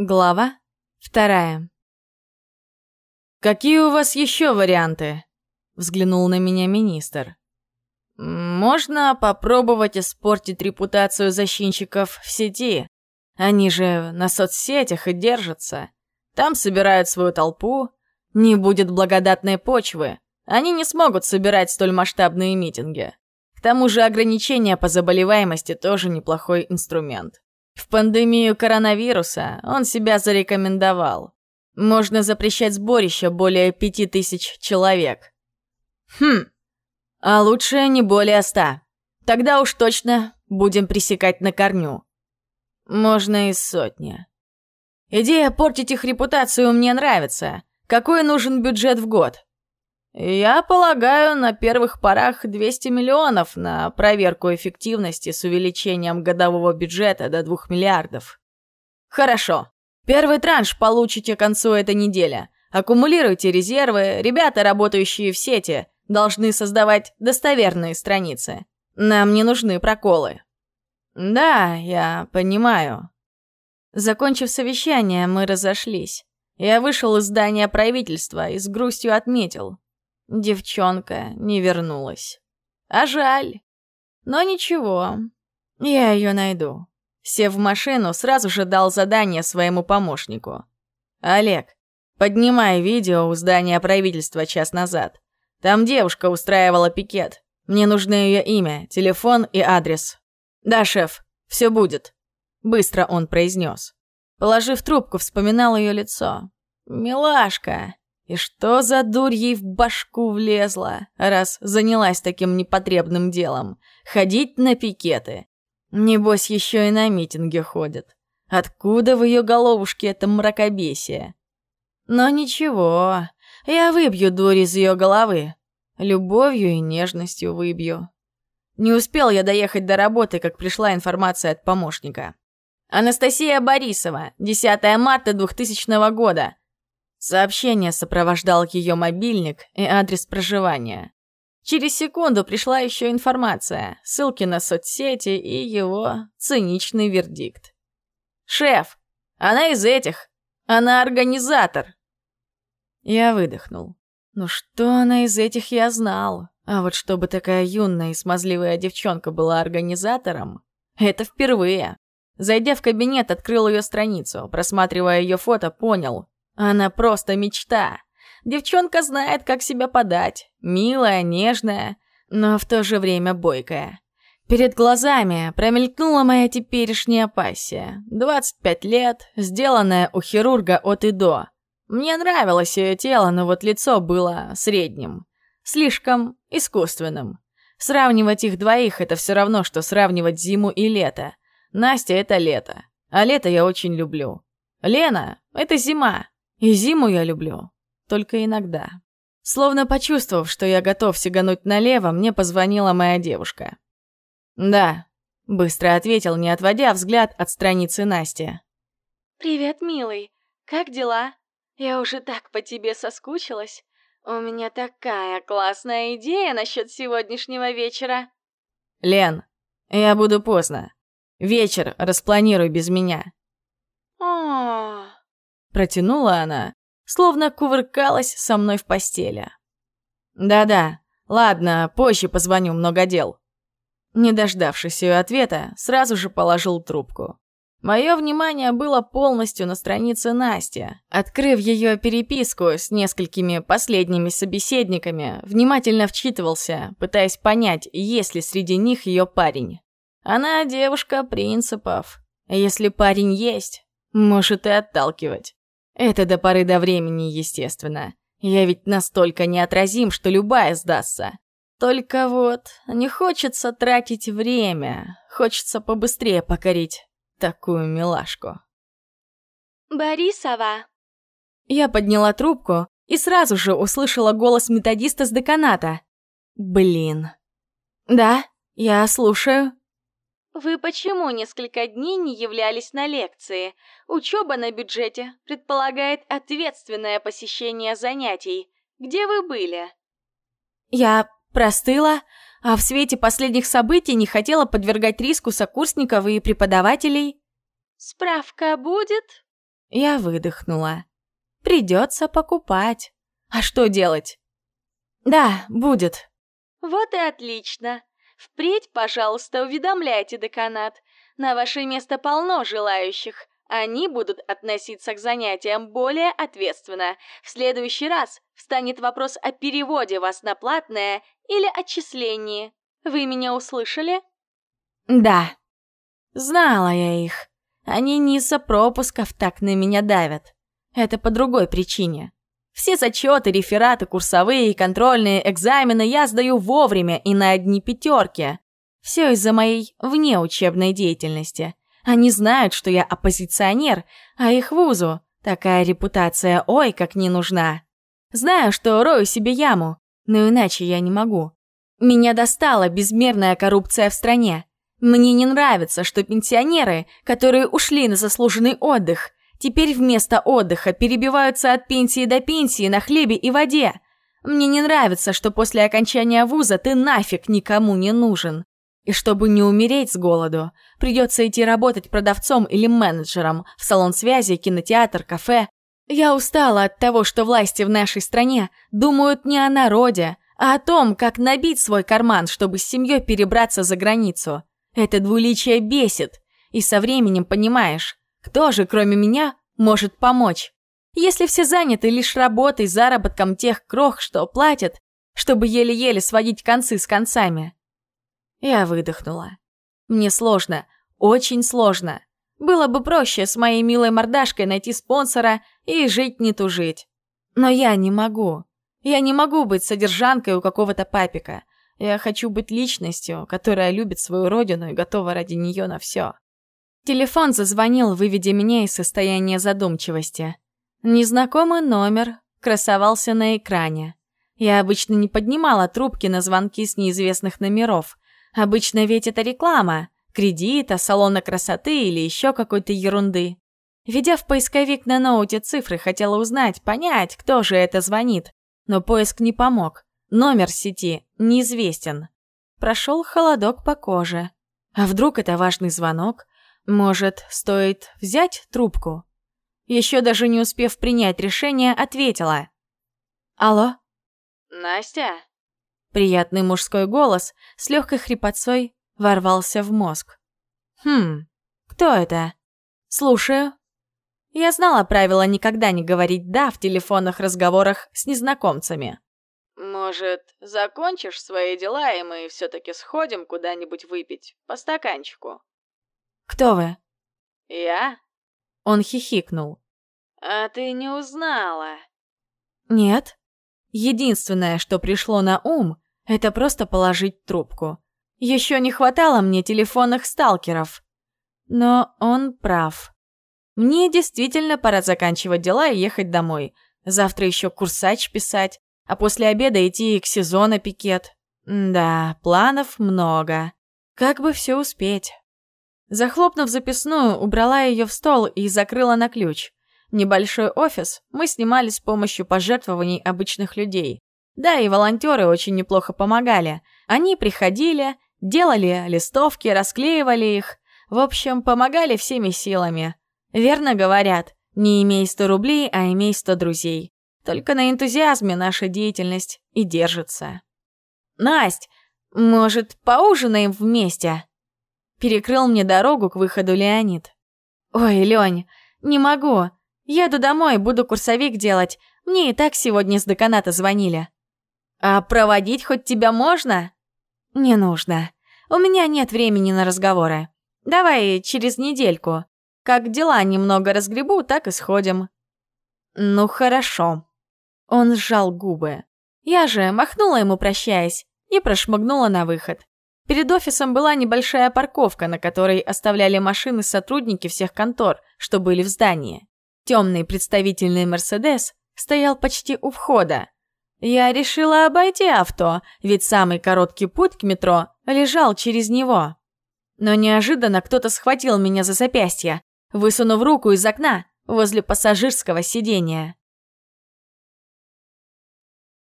Глава вторая. «Какие у вас еще варианты?» — взглянул на меня министр. «Можно попробовать испортить репутацию защитников в сети. Они же на соцсетях и держатся. Там собирают свою толпу. Не будет благодатной почвы. Они не смогут собирать столь масштабные митинги. К тому же ограничения по заболеваемости тоже неплохой инструмент. В пандемию коронавируса он себя зарекомендовал. Можно запрещать сборище более пяти тысяч человек. Хм, а лучше не более ста. Тогда уж точно будем пресекать на корню. Можно и сотни. Идея портить их репутацию мне нравится. Какой нужен бюджет в год? Я полагаю, на первых порах 200 миллионов на проверку эффективности с увеличением годового бюджета до 2 миллиардов. Хорошо. Первый транш получите к концу этой недели. Аккумулируйте резервы. Ребята, работающие в сети, должны создавать достоверные страницы. Нам не нужны проколы. Да, я понимаю. Закончив совещание, мы разошлись. Я вышел из здания правительства и с грустью отметил. Девчонка не вернулась. А жаль. Но ничего, я ее найду. Сев в машину, сразу же дал задание своему помощнику. «Олег, поднимай видео у здания правительства час назад. Там девушка устраивала пикет. Мне нужны ее имя, телефон и адрес». «Да, шеф, все будет», — быстро он произнес. Положив трубку, вспоминал ее лицо. «Милашка, и что за дурь ей в башку влезла, раз занялась таким непотребным делом? Ходить на пикеты. Небось, еще и на митинги ходит. Откуда в ее головушке это мракобесие? Но ничего, я выбью дурь из ее головы. Любовью и нежностью выбью. Не успел я доехать до работы, как пришла информация от помощника. Анастасия Борисова, 10 марта 2000 года. Сообщение сопровождал ее мобильник и адрес проживания. Через секунду пришла еще информация, ссылки на соцсети и его циничный вердикт. «Шеф, она из этих. Она организатор». Я выдохнул. Ну что она из этих я знал. А вот чтобы такая юная и смазливая девчонка была организатором, это впервые. Зайдя в кабинет, открыл ее страницу, просматривая ее фото, понял, она просто мечта. Девчонка знает, как себя подать. Милая, нежная, но в то же время бойкая. Перед глазами промелькнула моя теперешняя пассия. 25 лет, сделанная у хирурга от и до. Мне нравилось ее тело, но вот лицо было средним. Слишком искусственным. Сравнивать их двоих — это все равно, что сравнивать зиму и лето. Настя — это лето. А лето я очень люблю. Лена — это зима. И зиму я люблю. Только иногда. Словно почувствовав, что я готов сигануть налево, мне позвонила моя девушка. «Да», — быстро ответил, не отводя взгляд от страницы Насти. «Привет, милый. Как дела? Я уже так по тебе соскучилась. У меня такая классная идея насчет сегодняшнего вечера». «Лен, я буду поздно. Вечер распланируй без меня». О, Протянула она, словно кувыркалась со мной в постели. «Да-да, ладно, позже позвоню, много дел». Не дождавшись ее ответа, сразу же положил трубку. Мое внимание было полностью на странице Насти. Открыв ее переписку с несколькими последними собеседниками, внимательно вчитывался, пытаясь понять, есть ли среди них ее парень. Она девушка принципов. Если парень есть, может и отталкивать. Это до поры до времени, естественно. Я ведь настолько неотразим, что любая сдастся. Только вот не хочется тратить время. Хочется побыстрее покорить такую милашку. Борисова. Я подняла трубку и сразу же услышала голос методиста с деканата. Блин. Да, я слушаю. Вы почему несколько дней не являлись на лекции? Учеба на бюджете предполагает ответственное посещение занятий. Где вы были? Я простыла, а в свете последних событий не хотела подвергать риску сокурсников и преподавателей. Справка будет? Я выдохнула. Придется покупать. А что делать? Да, будет. Вот и отлично. Впредь, пожалуйста, уведомляйте деканат. На ваше место полно желающих. Они будут относиться к занятиям более ответственно. В следующий раз встанет вопрос о переводе вас на платное или отчислении. Вы меня услышали? Да. Знала я их. Они не из-за пропусков так на меня давят. Это по другой причине. Все зачеты, рефераты, курсовые контрольные экзамены я сдаю вовремя и на одни пятерки. Все из-за моей внеучебной деятельности. Они знают, что я оппозиционер, а их вузу такая репутация ой как не нужна. Знаю, что рою себе яму, но иначе я не могу. Меня достала безмерная коррупция в стране. Мне не нравится, что пенсионеры, которые ушли на заслуженный отдых, Теперь вместо отдыха перебиваются от пенсии до пенсии на хлебе и воде. Мне не нравится, что после окончания вуза ты нафиг никому не нужен. И чтобы не умереть с голоду, придется идти работать продавцом или менеджером в салон связи, кинотеатр, кафе. Я устала от того, что власти в нашей стране думают не о народе, а о том, как набить свой карман, чтобы с семьей перебраться за границу. Это двуличие бесит, и со временем понимаешь, кто же, кроме меня, может помочь? Если все заняты лишь работой, заработком тех крох, что платят, чтобы еле-еле сводить концы с концами. Я выдохнула. Мне сложно, очень сложно. Было бы проще с моей милой мордашкой найти спонсора и жить не тужить. Но я не могу. Я не могу быть содержанкой у какого-то папика. Я хочу быть личностью, которая любит свою родину и готова ради нее на все. Телефон зазвонил, выведя меня из состояния задумчивости. Незнакомый номер красовался на экране. Я обычно не поднимала трубки на звонки с неизвестных номеров. Обычно ведь это реклама, кредита, салона красоты или еще какой-то ерунды. Ведя в поисковик на ноуте цифры, хотела узнать, понять, кто же это звонит. Но поиск не помог. Номер сети неизвестен. Прошел холодок по коже. А вдруг это важный звонок? Может, стоит взять трубку? Еще даже не успев принять решение, ответила. «Алло?» «Настя?» Приятный мужской голос с легкой хрипотцой ворвался в мозг. «Хм, кто это?» «Слушаю». Я знала правила никогда не говорить «да» в телефонных разговорах с незнакомцами. «Может, закончишь свои дела, и мы все-таки сходим куда-нибудь выпить по стаканчику?» «Кто вы?» «Я?» Он хихикнул. «А ты не узнала?» «Нет. Единственное, что пришло на ум, это просто положить трубку. Еще не хватало мне телефонных сталкеров. Но он прав. Мне действительно пора заканчивать дела и ехать домой. Завтра еще курсач писать, а после обеда идти к сезону пикет. Да, планов много. Как бы все успеть?» Захлопнув записную, убрала ее в стол и закрыла на ключ. Небольшой офис мы снимали с помощью пожертвований обычных людей. Да, и волонтеры очень неплохо помогали. Они приходили, делали листовки, расклеивали их. В общем, помогали всеми силами. Верно говорят, не имей сто рублей, а имей сто друзей. Только на энтузиазме наша деятельность и держится. «Насть, может, поужинаем вместе?» Перекрыл мне дорогу к выходу Леонид. «Ой, Лень, не могу. Еду домой, буду курсовик делать. Мне и так сегодня с деканата звонили». «А проводить хоть тебя можно?» «Не нужно. У меня нет времени на разговоры. Давай через недельку. Как дела немного разгребу, так и сходим». «Ну, хорошо». Он сжал губы. Я же махнула ему, прощаясь, и прошмыгнула на выход. Перед офисом была небольшая парковка, на которой оставляли машины сотрудники всех контор, что были в здании. Темный представительный «Мерседес» стоял почти у входа. Я решила обойти авто, ведь самый короткий путь к метро лежал через него. Но неожиданно кто-то схватил меня за запястье, высунув руку из окна возле пассажирского сидения.